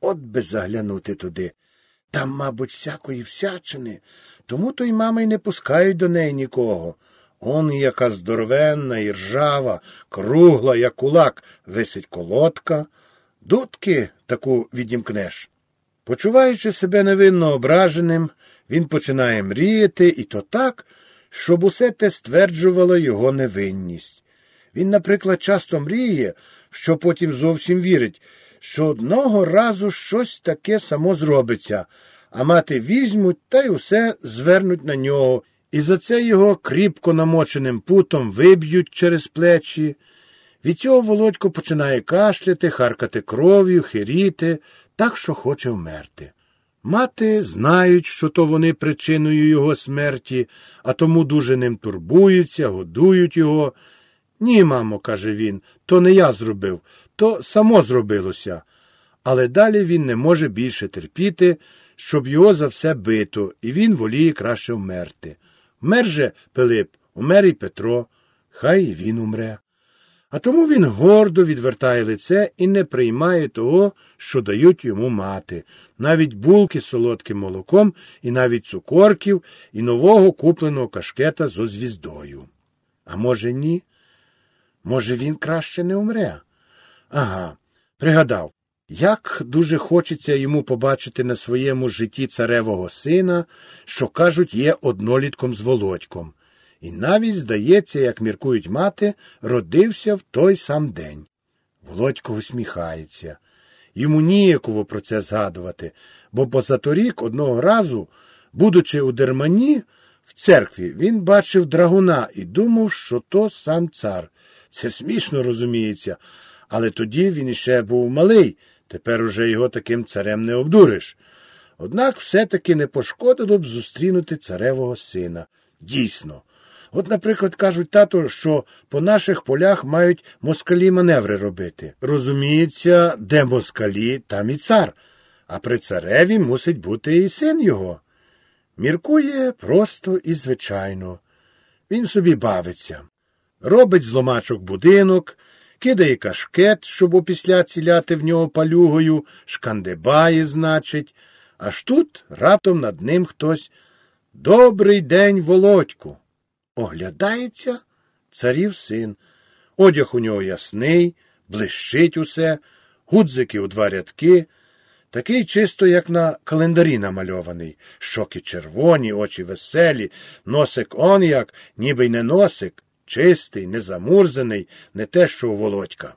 От би заглянути туди. Там, мабуть, всякої всячини, тому то й мами й не пускають до неї нікого. Он яка здоровенна і ржава, кругла, як кулак, висить колодка, дудки таку відімкнеш. Почуваючи себе невинно ображеним, він починає мріяти, і то так, щоб усе те стверджувало його невинність. Він, наприклад, часто мріє, що потім зовсім вірить, що одного разу щось таке само зробиться, а мати візьмуть та й усе звернуть на нього, і за це його кріпко намоченим путом виб'ють через плечі. Від цього Володько починає кашляти, харкати кров'ю, хиріти, так що хоче вмерти. Мати знають, що то вони причиною його смерті, а тому дуже ним турбуються, годують його. Ні, мамо, каже він, то не я зробив, то само зробилося. Але далі він не може більше терпіти, щоб його за все бито, і він воліє краще вмерти. Вмер же Пилип, умер і Петро, хай він умре. А тому він гордо відвертає лице і не приймає того, що дають йому мати, навіть булки з солодким молоком, і навіть цукорків, і нового купленого кашкета зо звіздою. А може, ні? Може, він краще не умре? Ага, пригадав, як дуже хочеться йому побачити на своєму житті царевого сина, що, кажуть, є однолітком з володьком. І навіть, здається, як міркують мати, родився в той сам день. Володько усміхається. Йому ніяково про це згадувати, бо позаторік одного разу, будучи у дермані, в церкві, він бачив драгуна і думав, що то сам цар. Це смішно розуміється, але тоді він іще був малий, тепер уже його таким царем не обдуриш. Однак все-таки не пошкодило б зустрінути царевого сина. Дійсно. От, наприклад, кажуть тато, що по наших полях мають москалі маневри робити. Розуміється, де москалі, там і цар, а при цареві мусить бути і син його. Міркує просто і звичайно. Він собі бавиться. Робить зломачок будинок, кидає кашкет, щоб опісля ціляти в нього палюгою, шкандибає, значить, аж тут раптом над ним хтось Добрий день, Володьку. Оглядається царів син. Одяг у нього ясний, блищить усе, гудзики у два рядки, такий чисто, як на календарі намальований, щоки червоні, очі веселі, носик он як, ніби й не носик, чистий, не замурзаний, не те, що у володька.